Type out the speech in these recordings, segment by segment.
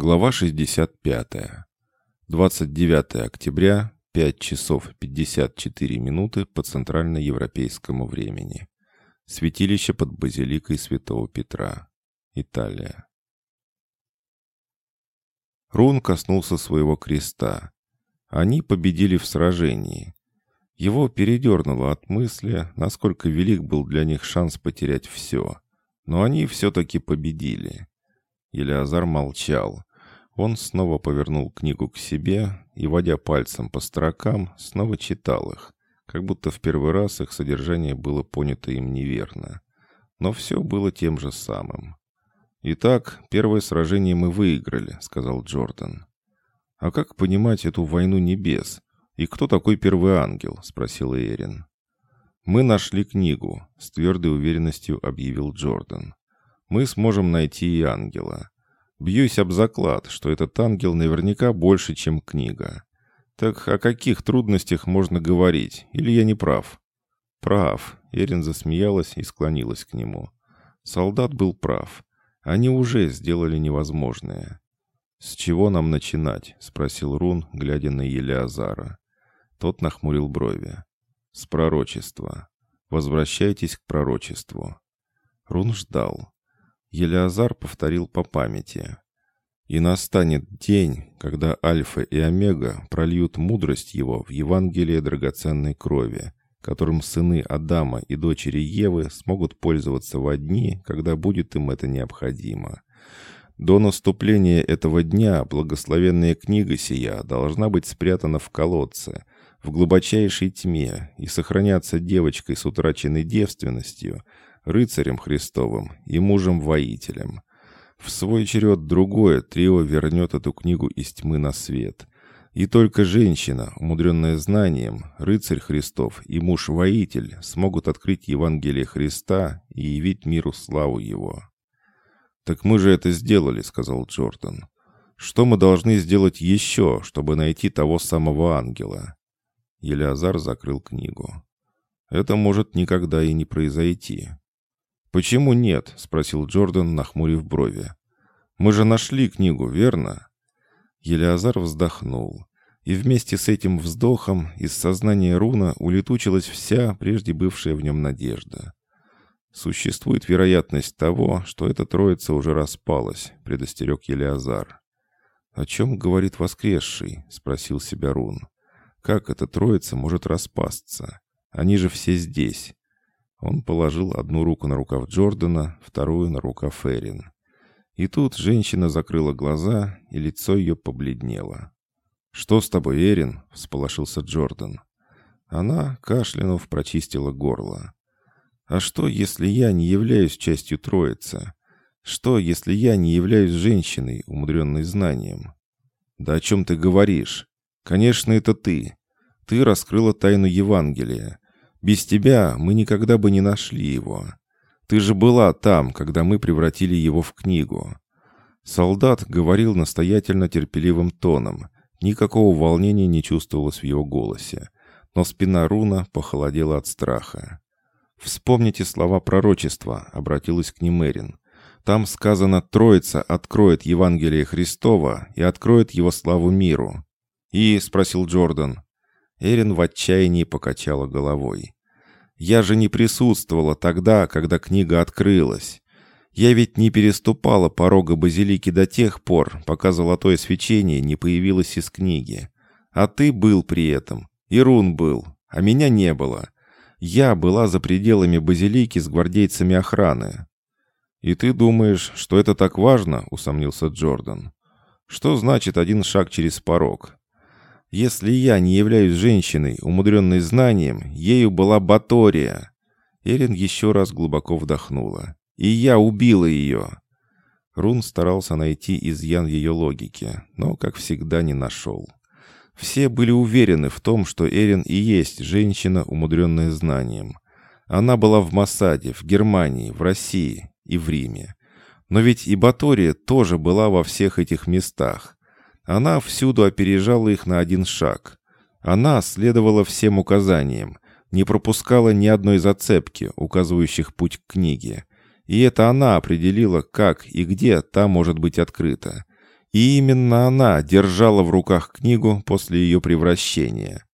Глава 65. 29 октября, 5 часов 54 минуты по центральноевропейскому времени. Святилище под базиликой Святого Петра. Италия. Рун коснулся своего креста. Они победили в сражении. Его передернуло от мысли, насколько велик был для них шанс потерять все. Но они все-таки победили. Елеазар молчал. Он снова повернул книгу к себе и, водя пальцем по строкам, снова читал их, как будто в первый раз их содержание было понято им неверно. Но все было тем же самым. «Итак, первое сражение мы выиграли», — сказал Джордан. «А как понимать эту войну небес? И кто такой первый ангел?» — спросил Эрин. «Мы нашли книгу», — с твердой уверенностью объявил Джордан. «Мы сможем найти и ангела. Бьюсь об заклад, что этот ангел наверняка больше, чем книга. Так о каких трудностях можно говорить? Или я не прав? Прав. Эрин засмеялась и склонилась к нему. Солдат был прав. Они уже сделали невозможное. «С чего нам начинать?» — спросил Рун, глядя на Елеазара. Тот нахмурил брови. «С пророчества. Возвращайтесь к пророчеству». Рун ждал. Елеазар повторил по памяти. «И настанет день, когда Альфа и Омега прольют мудрость его в Евангелие драгоценной крови, которым сыны Адама и дочери Евы смогут пользоваться во дни, когда будет им это необходимо. До наступления этого дня благословенная книга сия должна быть спрятана в колодце, в глубочайшей тьме и сохраняться девочкой с утраченной девственностью – рыцарем Христовым и мужем-воителем. В свой черед другое трио вернет эту книгу из тьмы на свет. И только женщина, умудренная знанием, рыцарь Христов и муж-воитель смогут открыть Евангелие Христа и явить миру славу Его. «Так мы же это сделали», — сказал Джордан. «Что мы должны сделать еще, чтобы найти того самого ангела?» Елеазар закрыл книгу. «Это может никогда и не произойти. «Почему нет?» — спросил Джордан, нахмурив брови. «Мы же нашли книгу, верно?» Елеазар вздохнул. И вместе с этим вздохом из сознания Руна улетучилась вся прежде бывшая в нем надежда. «Существует вероятность того, что эта троица уже распалась», — предостерег Елеазар. «О чем говорит воскресший?» — спросил себя Рун. «Как эта троица может распасться? Они же все здесь. Он положил одну руку на рукав Джордана, вторую на рукав Эрин. И тут женщина закрыла глаза, и лицо ее побледнело. «Что с тобой, Эрин?» — всполошился Джордан. Она, кашлянув, прочистила горло. «А что, если я не являюсь частью Троицы? Что, если я не являюсь женщиной, умудренной знанием?» «Да о чем ты говоришь? Конечно, это ты. Ты раскрыла тайну Евангелия. Без тебя мы никогда бы не нашли его. Ты же была там, когда мы превратили его в книгу». Солдат говорил настоятельно терпеливым тоном. Никакого волнения не чувствовалось в его голосе. Но спина Руна похолодела от страха. «Вспомните слова пророчества», — обратилась к ним Эрин. «Там сказано, Троица откроет Евангелие Христова и откроет его славу миру». «И?» — спросил Джордан. Эрин в отчаянии покачала головой. «Я же не присутствовала тогда, когда книга открылась. Я ведь не переступала порога базилики до тех пор, пока золотое свечение не появилось из книги. А ты был при этом. Ирун был, а меня не было. Я была за пределами базилики с гвардейцами охраны». «И ты думаешь, что это так важно?» — усомнился Джордан. «Что значит один шаг через порог? Если я не являюсь женщиной, умудренной знанием, ею была Батория. Эрин еще раз глубоко вдохнула. И я убила ее. Рун старался найти изъян ее логике, но, как всегда, не нашел. Все были уверены в том, что Эрин и есть женщина, умудренная знанием. Она была в Масаде, в Германии, в России и в Риме. Но ведь и Батория тоже была во всех этих местах. Она всюду опережала их на один шаг. Она следовала всем указаниям, не пропускала ни одной зацепки, указывающих путь к книге. И это она определила, как и где та может быть открыта. И именно она держала в руках книгу после ее превращения.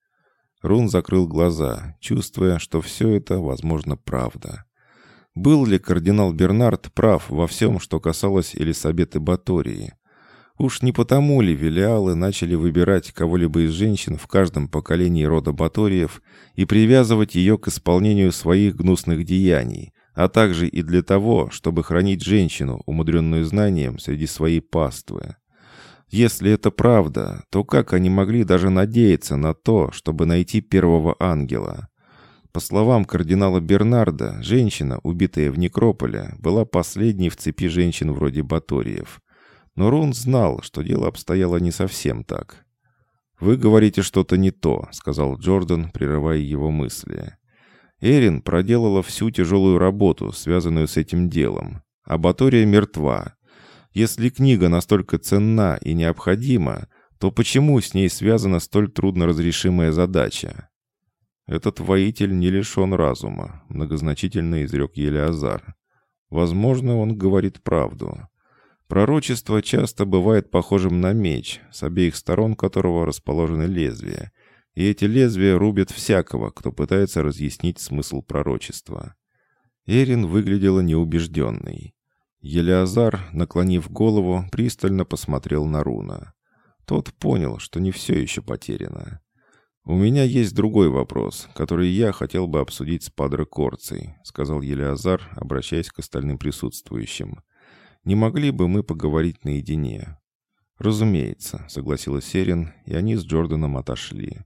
Рун закрыл глаза, чувствуя, что все это, возможно, правда. Был ли кардинал Бернард прав во всем, что касалось Элисабеты Батории? Уж не потому ли Велиалы начали выбирать кого-либо из женщин в каждом поколении рода Баториев и привязывать ее к исполнению своих гнусных деяний, а также и для того, чтобы хранить женщину, умудренную знанием, среди своей паствы? Если это правда, то как они могли даже надеяться на то, чтобы найти первого ангела? По словам кардинала Бернарда, женщина, убитая в некрополе, была последней в цепи женщин вроде Баториев. Но Рун знал, что дело обстояло не совсем так. «Вы говорите что-то не то», — сказал Джордан, прерывая его мысли. Эрин проделала всю тяжелую работу, связанную с этим делом, а Батория мертва. Если книга настолько ценна и необходима, то почему с ней связана столь трудноразрешимая задача? «Этот воитель не лишен разума», — многозначительно изрек Елеазар. «Возможно, он говорит правду. Пророчество часто бывает похожим на меч, с обеих сторон которого расположены лезвия, и эти лезвия рубят всякого, кто пытается разъяснить смысл пророчества». Эрин выглядела неубежденной. Елеазар, наклонив голову, пристально посмотрел на Руна. Тот понял, что не все еще потеряно. «У меня есть другой вопрос, который я хотел бы обсудить с Падре Корцей», сказал Елеазар, обращаясь к остальным присутствующим. «Не могли бы мы поговорить наедине?» «Разумеется», — согласилась Серин, и они с Джорданом отошли.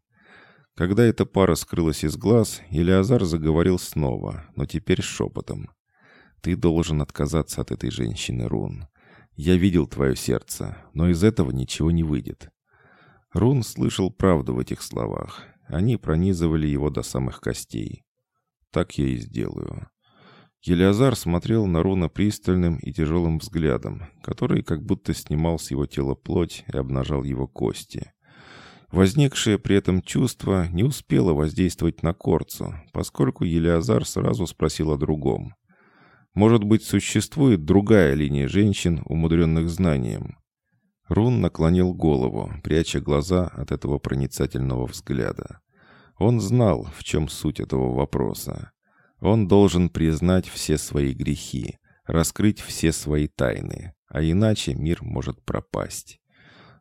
Когда эта пара скрылась из глаз, Елеазар заговорил снова, но теперь шепотом. «Ты должен отказаться от этой женщины, Рун. Я видел твое сердце, но из этого ничего не выйдет. Рун слышал правду в этих словах. Они пронизывали его до самых костей. Так я и сделаю. Елиазар смотрел на Руна пристальным и тяжелым взглядом, который как будто снимал с его тела плоть и обнажал его кости. Возникшее при этом чувство не успело воздействовать на Корцу, поскольку Елиазар сразу спросил о другом. Может быть, существует другая линия женщин, умудренных знанием? Рун наклонил голову, пряча глаза от этого проницательного взгляда. Он знал, в чем суть этого вопроса. Он должен признать все свои грехи, раскрыть все свои тайны, а иначе мир может пропасть.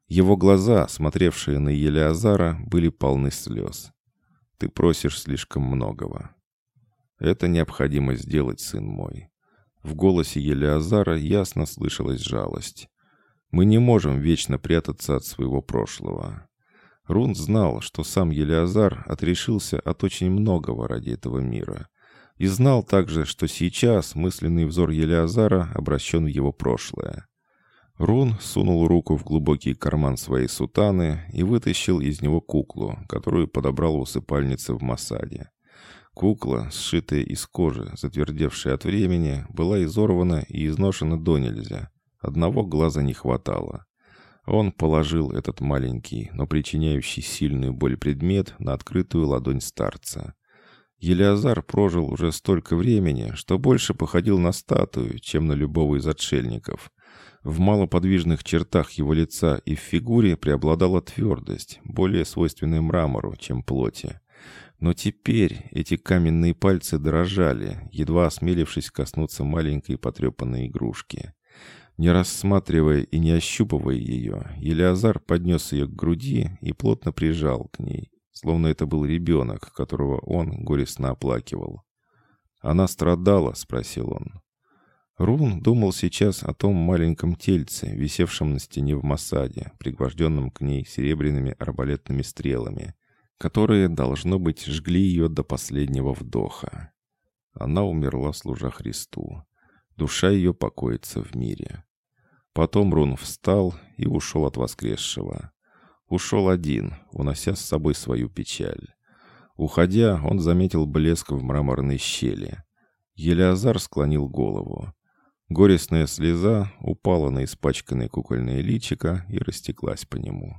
Его глаза, смотревшие на Елеазара, были полны слез. «Ты просишь слишком многого». «Это необходимо сделать, сын мой». В голосе Елеазара ясно слышалась жалость. Мы не можем вечно прятаться от своего прошлого. Рун знал, что сам Елиазар отрешился от очень многого ради этого мира. И знал также, что сейчас мысленный взор Елиазара обращен в его прошлое. Рун сунул руку в глубокий карман своей сутаны и вытащил из него куклу, которую подобрал в усыпальнице в Масаде. Кукла, сшитая из кожи, затвердевшая от времени, была изорвана и изношена до нельзя, Одного глаза не хватало. Он положил этот маленький, но причиняющий сильную боль предмет на открытую ладонь старца. Елиазар прожил уже столько времени, что больше походил на статую, чем на любого из отшельников. В малоподвижных чертах его лица и в фигуре преобладала твердость, более свойственная мрамору, чем плоти. Но теперь эти каменные пальцы дрожали, едва осмелившись коснуться маленькой потрепанной игрушки. Не рассматривая и не ощупывая ее, Елиазар поднес ее к груди и плотно прижал к ней, словно это был ребенок, которого он горестно оплакивал. «Она страдала?» — спросил он. Рун думал сейчас о том маленьком тельце, висевшем на стене в Масаде, пригвожденном к ней серебряными арбалетными стрелами, которые, должно быть, жгли ее до последнего вдоха. Она умерла, служа Христу. Душа ее покоится в мире. Потом Рун встал и ушел от воскресшего. Ушел один, унося с собой свою печаль. Уходя, он заметил блеск в мраморной щели. Елеазар склонил голову. Горестная слеза упала на испачканное кукольное личико и растеклась по нему.